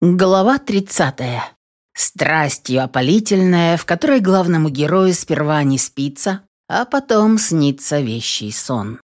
Глава 30. Страстью опалительная, в которой главному герою сперва не спится, а потом снится вещий сон.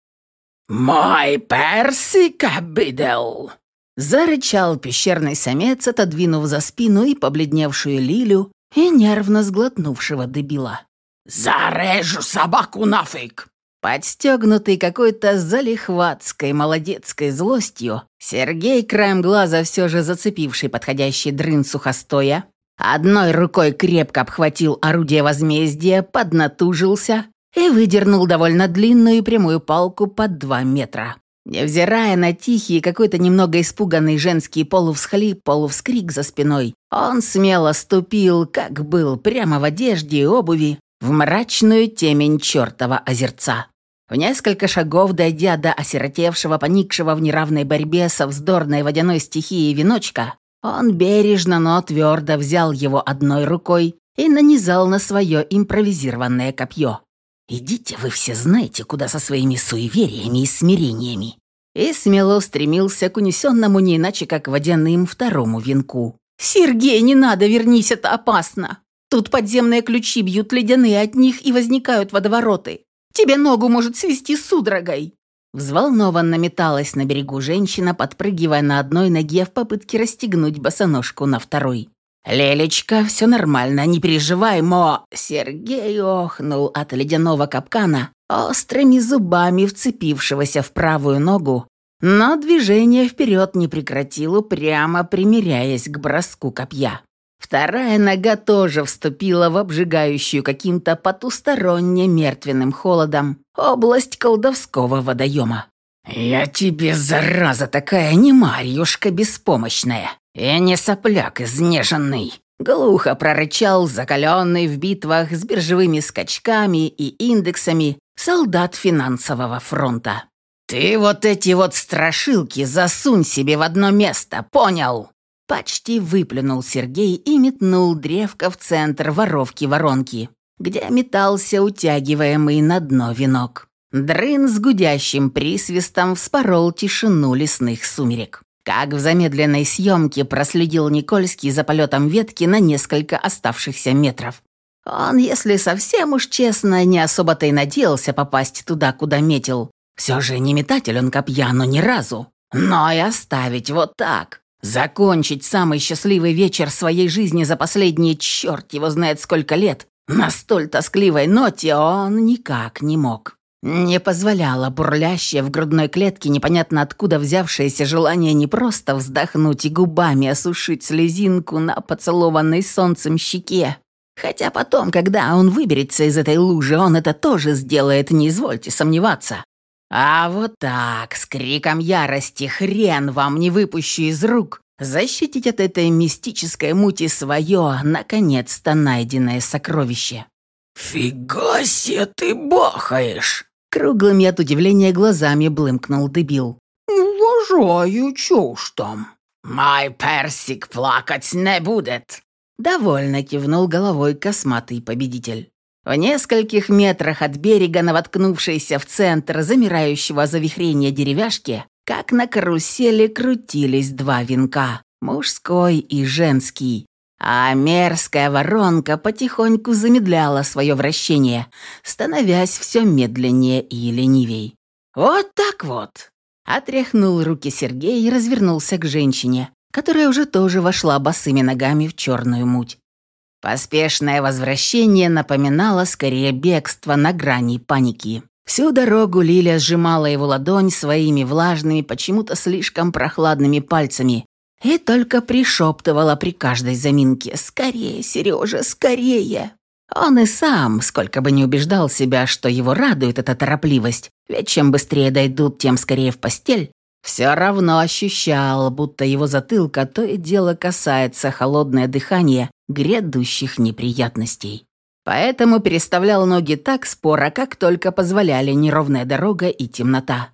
«Мой персик обидел!» Зарычал пещерный самец, отодвинув за спину и побледневшую Лилю, и нервно сглотнувшего дебила. «Зарежу собаку нафиг!» Подстегнутый какой-то залихватской молодецкой злостью, Сергей, краем глаза все же зацепивший подходящий дрын сухостоя, одной рукой крепко обхватил орудие возмездия, поднатужился и выдернул довольно длинную и прямую палку под два метра. Невзирая на тихий, какой-то немного испуганный женский полувсхлип, полувскрик за спиной, он смело ступил, как был, прямо в одежде и обуви, в мрачную темень чертова озерца. В несколько шагов, дойдя до осиротевшего, поникшего в неравной борьбе со вздорной водяной стихией веночка, он бережно, но твердо взял его одной рукой и нанизал на свое импровизированное копье. «Идите вы все знаете, куда со своими суевериями и смирениями!» И смело устремился к унесенному не иначе, как водяным второму венку. «Сергей, не надо, вернись, это опасно! Тут подземные ключи бьют ледяные от них и возникают водовороты. Тебе ногу может свести судорогой!» Взволнованно металась на берегу женщина, подпрыгивая на одной ноге в попытке расстегнуть босоножку на второй. «Лелечка, все нормально, не переживай, мо...» Сергей охнул от ледяного капкана, острыми зубами вцепившегося в правую ногу, но движение вперед не прекратил, упрямо примиряясь к броску копья. Вторая нога тоже вступила в обжигающую каким-то потусторонне мертвенным холодом область колдовского водоема. «Я тебе, зараза такая, не Марьюшка беспомощная, и не сопляк изнеженный!» Глухо прорычал закаленный в битвах с биржевыми скачками и индексами солдат финансового фронта. «Ты вот эти вот страшилки засунь себе в одно место, понял?» Почти выплюнул Сергей и метнул древко в центр воровки-воронки, где метался утягиваемый на дно венок. Дрын с гудящим присвистом вспорол тишину лесных сумерек. Как в замедленной съемке проследил Никольский за полетом ветки на несколько оставшихся метров. Он, если совсем уж честно, не особо-то и надеялся попасть туда, куда метил. Все же не метатель он копья, но ни разу. Но и оставить вот так, Закончить самый счастливый вечер своей жизни за последние черт его знает сколько лет на столь тоскливой ноте он никак не мог. Не позволяло бурлящее в грудной клетке непонятно откуда взявшееся желание не просто вздохнуть и губами осушить слезинку на поцелованной солнцем щеке. Хотя потом, когда он выберется из этой лужи, он это тоже сделает, не извольте сомневаться. А вот так, с криком ярости, хрен вам не выпущу из рук, защитить от этой мистической мути свое, наконец-то найденное сокровище. «Фига себе ты бахаешь!» Круглыми от удивления глазами блымкнул дебил. «Уважаю, чё уж там?» «Мой персик плакать не будет!» Довольно кивнул головой косматый победитель. В нескольких метрах от берега, навоткнувшейся в центр замирающего завихрения деревяшки, как на карусели крутились два венка, мужской и женский. А мерзкая воронка потихоньку замедляла свое вращение, становясь все медленнее и ленивей. «Вот так вот!» Отряхнул руки Сергей и развернулся к женщине, которая уже тоже вошла босыми ногами в черную муть. Поспешное возвращение напоминало скорее бегство на грани паники. Всю дорогу Лиля сжимала его ладонь своими влажными, почему-то слишком прохладными пальцами и только пришептывала при каждой заминке «Скорее, Сережа, скорее!». Он и сам, сколько бы не убеждал себя, что его радует эта торопливость, ведь чем быстрее дойдут, тем скорее в постель, все равно ощущал, будто его затылка то и дело касается холодное дыхание грядущих неприятностей. Поэтому переставлял ноги так споро, как только позволяли неровная дорога и темнота.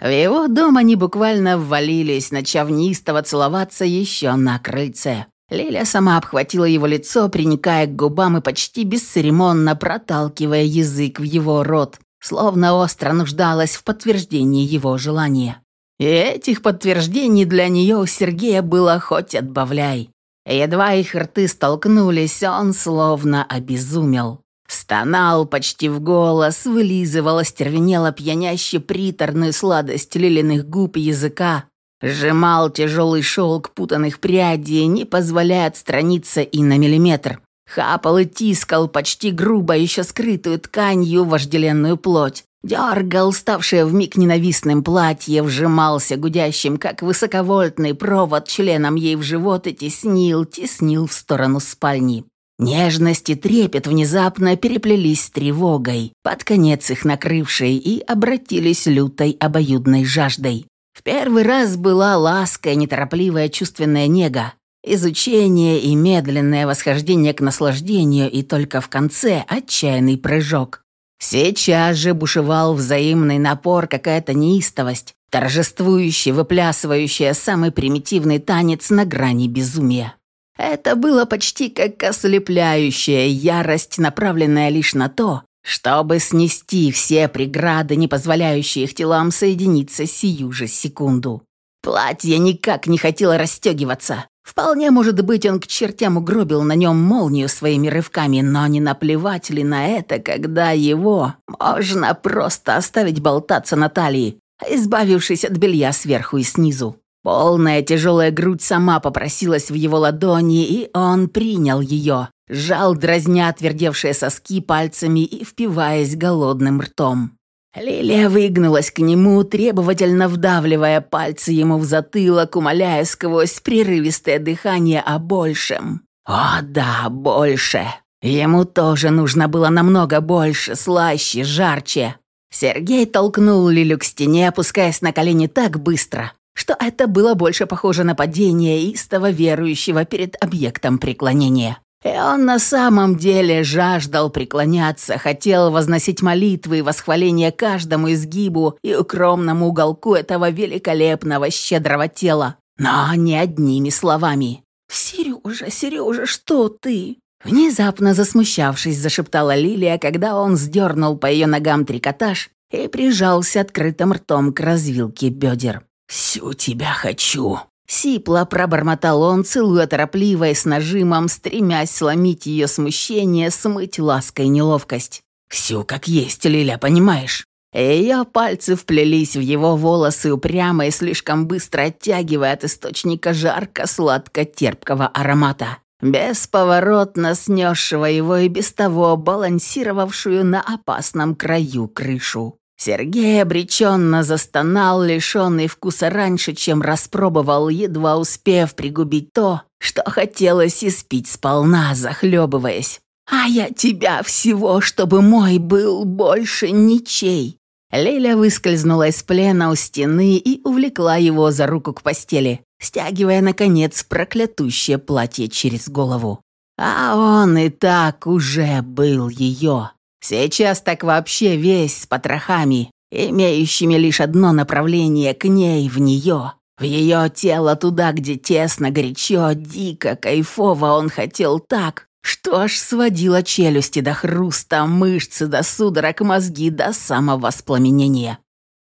В его дом они буквально ввалились, начав неистово целоваться еще на крыльце. Лиля сама обхватила его лицо, приникая к губам и почти бесцеремонно проталкивая язык в его рот, словно остро нуждалась в подтверждении его желания. И этих подтверждений для нее у Сергея было хоть отбавляй. Едва их рты столкнулись, он словно обезумел. Стонал почти в голос, вылизывал остервенело пьяняще приторную сладость лилиных губ и языка, сжимал тяжелый шелк путанных прядей, не позволяя отстраниться и на миллиметр. Хапал и тискал почти грубо еще скрытую тканью вожделенную плоть. Дергал, ставшее вмиг ненавистным платье, вжимался гудящим, как высоковольтный провод, членом ей в живот и теснил, теснил в сторону спальни. Нежность и трепет внезапно переплелись с тревогой, под конец их накрывшей, и обратились лютой обоюдной жаждой. В первый раз была ласка и неторопливая чувственная нега, изучение и медленное восхождение к наслаждению, и только в конце отчаянный прыжок. Сейчас же бушевал взаимный напор, какая-то неистовость, торжествующая, выплясывающая самый примитивный танец на грани безумия. Это было почти как ослепляющая ярость, направленная лишь на то, чтобы снести все преграды, не позволяющие их телам соединиться сию же секунду. Платье никак не хотело расстегиваться. Вполне может быть, он к чертям угробил на нем молнию своими рывками, но не наплевать ли на это, когда его можно просто оставить болтаться на талии, избавившись от белья сверху и снизу. Полная тяжелая грудь сама попросилась в его ладони, и он принял ее, жал дразня отвердевшие соски пальцами и впиваясь голодным ртом. Лилия выгнулась к нему, требовательно вдавливая пальцы ему в затылок, умоляя сквозь прерывистое дыхание о большем. О да, больше. Ему тоже нужно было намного больше, слаще, жарче. Сергей толкнул Лилю к стене, опускаясь на колени так быстро, что это было больше похоже на падение истово верующего перед объектом преклонения. И он на самом деле жаждал преклоняться, хотел возносить молитвы и восхваления каждому изгибу и укромному уголку этого великолепного щедрого тела, но не одними словами. «Сережа, Сережа, что ты?» Внезапно засмущавшись, зашептала Лилия, когда он сдернул по ее ногам трикотаж и прижался открытым ртом к развилке бедер. «Всю тебя хочу!» Сипло пробормотал он, целуя торопливо и с нажимом, стремясь сломить ее смущение, смыть лаской неловкость. «Всю как есть, Лиля, понимаешь?» Ее пальцы вплелись в его волосы упрямо и слишком быстро оттягивая от источника жарко-сладко-терпкого аромата, бесповоротно снесшего его и без того балансировавшую на опасном краю крышу. Сергей обреченно застонал, лишенный вкуса раньше, чем распробовал, едва успев пригубить то, что хотелось испить сполна, захлебываясь. «А я тебя всего, чтобы мой был больше ничей!» Лиля выскользнула из плена у стены и увлекла его за руку к постели, стягивая, наконец, проклятущее платье через голову. А он и так уже был ее. Сейчас так вообще весь с потрохами, имеющими лишь одно направление к ней, в нее. В ее тело туда, где тесно, горячо, дико, кайфово он хотел так, что аж сводило челюсти до хруста, мышцы до судорог, мозги до самого воспламенения.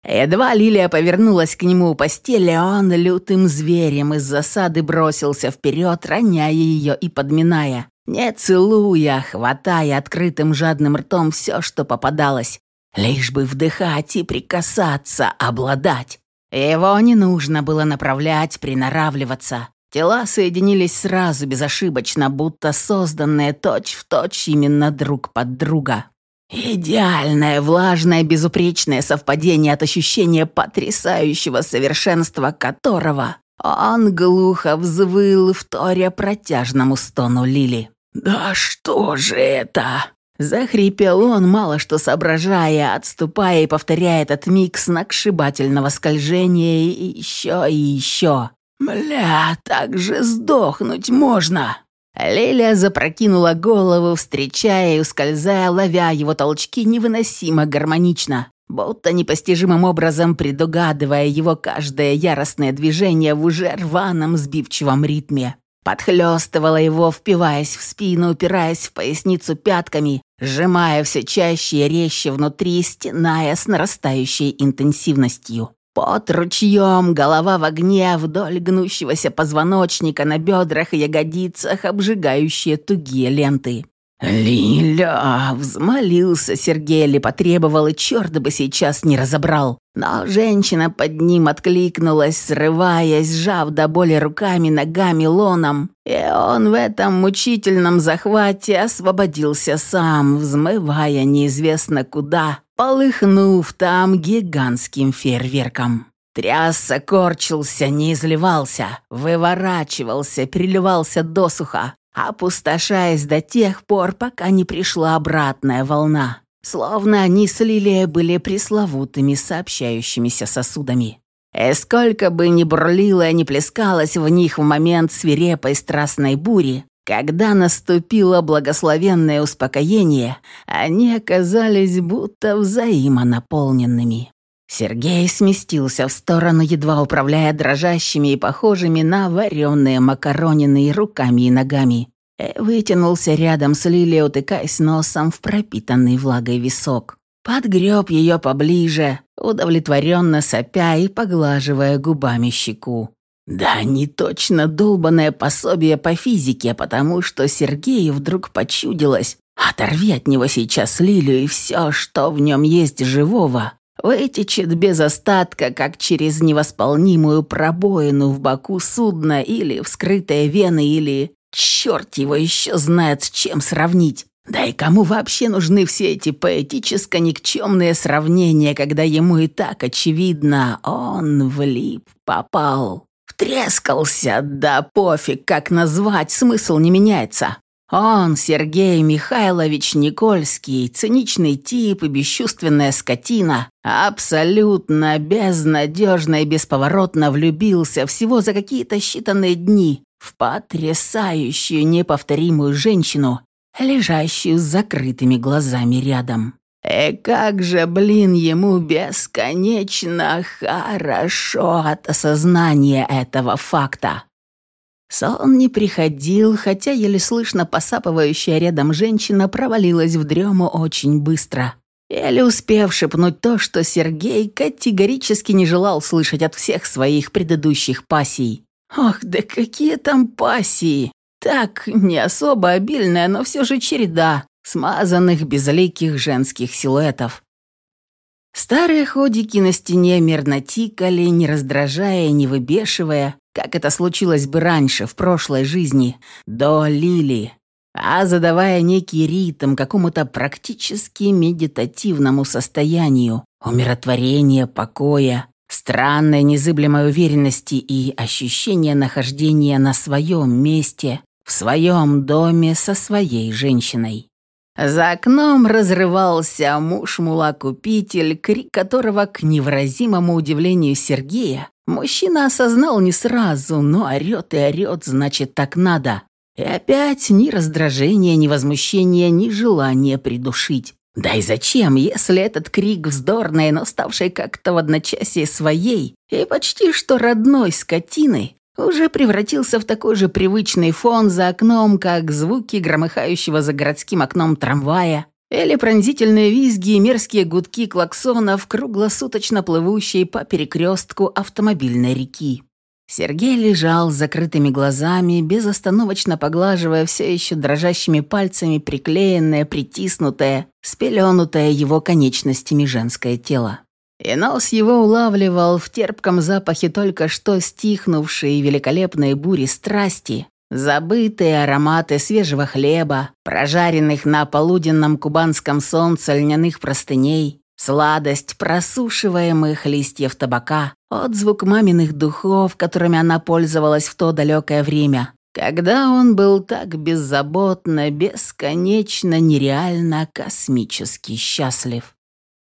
Едва Лилия повернулась к нему у постели, он лютым зверем из засады бросился вперед, роняя ее и подминая не целуя, хватая открытым жадным ртом все, что попадалось, лишь бы вдыхать и прикасаться, обладать. Его не нужно было направлять, приноравливаться. Тела соединились сразу, безошибочно, будто созданные точь-в-точь именно друг под друга. Идеальное, влажное, безупречное совпадение от ощущения потрясающего совершенства которого он глухо взвыл, вторя протяжному стону Лили. «Да что же это?» Захрипел он, мало что соображая, отступая и повторяя этот миг сногсшибательного скольжения и еще и еще. «Мля, так же сдохнуть можно!» Лилия запрокинула голову, встречая и ускользая, ловя его толчки невыносимо гармонично, будто непостижимым образом предугадывая его каждое яростное движение в уже рваном сбивчивом ритме подхлёстывала его, впиваясь в спину, упираясь в поясницу пятками, сжимая все чаще и резче внутри, стеная с нарастающей интенсивностью. Под ручьем, голова в огне, вдоль гнущегося позвоночника, на бедрах и ягодицах обжигающие тугие ленты. «Лиля!» — взмолился Сергей или потребовал, и черт бы сейчас не разобрал. Но женщина под ним откликнулась, срываясь, сжав до боли руками, ногами, лоном. И он в этом мучительном захвате освободился сам, взмывая неизвестно куда, полыхнув там гигантским фейерверком. Трясся, корчился, не изливался, выворачивался, переливался досуха, опустошаясь до тех пор, пока не пришла обратная волна. Словно они с Лилией были пресловутыми сообщающимися сосудами. И сколько бы ни бурлило и ни плескалось в них в момент свирепой страстной бури, когда наступило благословенное успокоение, они оказались будто взаимонаполненными. Сергей сместился в сторону, едва управляя дрожащими и похожими на вареные макаронины руками и ногами. И вытянулся рядом с Лилией, утыкаясь носом в пропитанный влагой висок. Подгреб ее поближе, удовлетворенно сопя и поглаживая губами щеку. Да, не точно долбанное пособие по физике, потому что Сергею вдруг почудилось, оторви от него сейчас Лилию и все, что в нем есть живого, вытечет без остатка, как через невосполнимую пробоину в боку судна или вскрытые вены, или... Черт его еще знает, с чем сравнить. Да и кому вообще нужны все эти поэтическо-никчемные сравнения, когда ему и так очевидно, он влип, попал, втрескался, да пофиг, как назвать, смысл не меняется. Он, Сергей Михайлович Никольский, циничный тип и бесчувственная скотина, абсолютно безнадежно и бесповоротно влюбился всего за какие-то считанные дни в потрясающую неповторимую женщину, лежащую с закрытыми глазами рядом. И как же, блин, ему бесконечно хорошо от осознания этого факта. Сон не приходил, хотя еле слышно посапывающая рядом женщина провалилась в дрему очень быстро. Еле успев шепнуть то, что Сергей категорически не желал слышать от всех своих предыдущих пассий. Ох, да какие там пассии! Так, не особо обильная, но все же череда смазанных безликих женских силуэтов. Старые ходики на стене мирно тикали, не раздражая, не выбешивая, как это случилось бы раньше, в прошлой жизни, до Лили, а задавая некий ритм какому-то практически медитативному состоянию, умиротворения, покоя, странной незыблемой уверенности и ощущения нахождения на своем месте, в своем доме со своей женщиной. За окном разрывался муж-мула-купитель, крик которого, к невыразимому удивлению Сергея, мужчина осознал не сразу, но орёт и орёт, значит, так надо. И опять ни раздражения, ни возмущения, ни желания придушить. Да и зачем, если этот крик вздорный, но ставший как-то в одночасье своей и почти что родной скотины, уже превратился в такой же привычный фон за окном, как звуки громыхающего за городским окном трамвая или пронзительные визги и мерзкие гудки клаксонов, круглосуточно плывущие по перекрестку автомобильной реки. Сергей лежал с закрытыми глазами, безостановочно поглаживая все еще дрожащими пальцами приклеенное, притиснутое, спеленутое его конечностями женское тело. И нос его улавливал в терпком запахе только что стихнувшие великолепные бури страсти, забытые ароматы свежего хлеба, прожаренных на полуденном кубанском солнце льняных простыней, сладость просушиваемых листьев табака, отзвук маминых духов, которыми она пользовалась в то далекое время, когда он был так беззаботно, бесконечно, нереально, космически счастлив.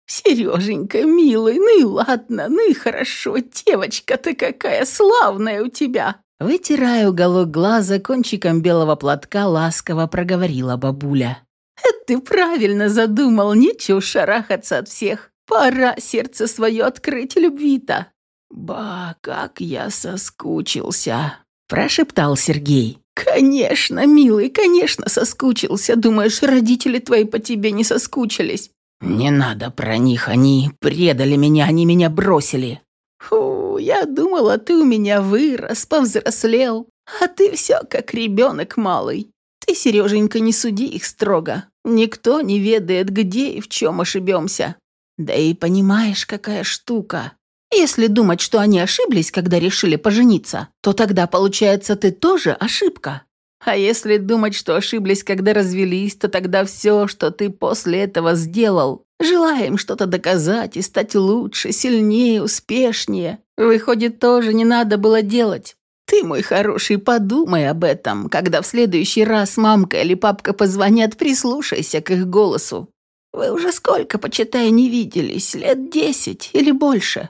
«Сереженька, милый, ну и ладно, ну и хорошо, девочка ты какая славная у тебя!» Вытирая уголок глаза кончиком белого платка, ласково проговорила бабуля. «Это ты правильно задумал, нечего шарахаться от всех. Пора сердце свое открыть любви-то». «Ба, как я соскучился!» – прошептал Сергей. «Конечно, милый, конечно, соскучился. Думаешь, родители твои по тебе не соскучились? «Не надо про них, они предали меня, они меня бросили. Фу, я думала, ты у меня вырос, повзрослел, а ты все как ребенок малый. Ты, Сереженька, не суди их строго. Никто не ведает, где и в чем ошибемся. Да и понимаешь, какая штука. Если думать, что они ошиблись, когда решили пожениться, то тогда, получается, ты тоже ошибка. А если думать, что ошиблись, когда развелись, то тогда все, что ты после этого сделал, желаем что-то доказать и стать лучше, сильнее, успешнее, выходит, тоже не надо было делать. Ты, мой хороший, подумай об этом, когда в следующий раз мамка или папка позвонят, прислушайся к их голосу. Вы уже сколько, почитай, не виделись? Лет десять или больше?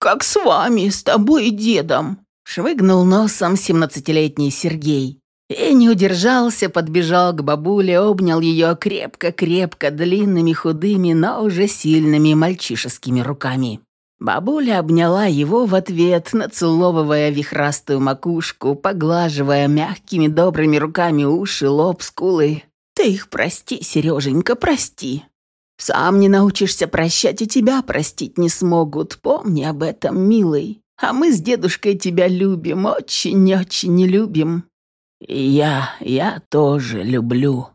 Как с вами, с тобой и дедом. Швыгнул носом семнадцатилетний Сергей. И не удержался, подбежал к бабуле, обнял ее крепко-крепко длинными, худыми, но уже сильными мальчишескими руками. Бабуля обняла его в ответ, нацеловывая вихрастую макушку, поглаживая мягкими добрыми руками уши, лоб, скулы. «Ты их прости, Сереженька, прости. Сам не научишься прощать, и тебя простить не смогут. Помни об этом, милый. А мы с дедушкой тебя любим, очень-очень любим». «И я, я тоже люблю»,